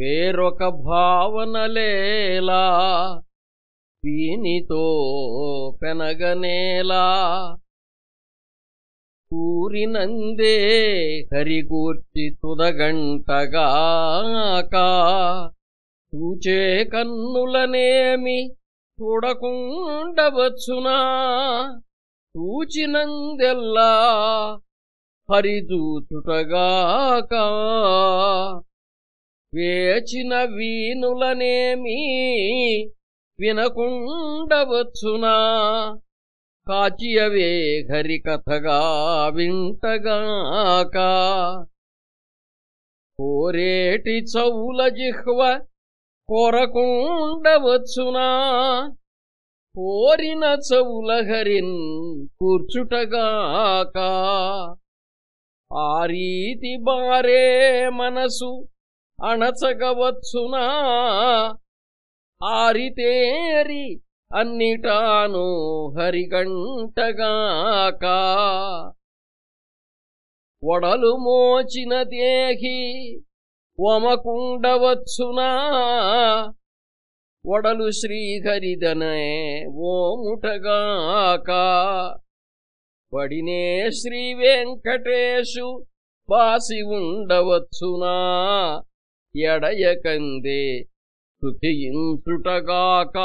వేరొక భావనలేలా పీనితో పెనగనేలా. కూరినందే హరిగూర్చి తుదగంటగాక చూచే కన్నులనేమి చూడకుండవచ్చునా? చూచినందెల్లా హరిదూచుటగాక వేచిన వీనులనేమీ వినకుండవచ్చునా? కాచియవే హరి కథగా వింటగాక. కోరేటి చౌల జిహ్వ కోరకుండవచ్చునా? కోరిన చౌల హరిన్ కూర్చుటగాక. ఆ రీతి బారే మనసు అణచగవచ్చునా? ఆరితేరి అన్నిటాను హరిగంటగాక. వడలు మోచిన దేహి వమకుండవచ్చునా? వడలు శ్రీహరిదనే ఓముటగాక. పడినే శ్రీ వెంకటేశు బాసి ఉండవచ్చునా? ఎడయకందే. సుఖించుటగాక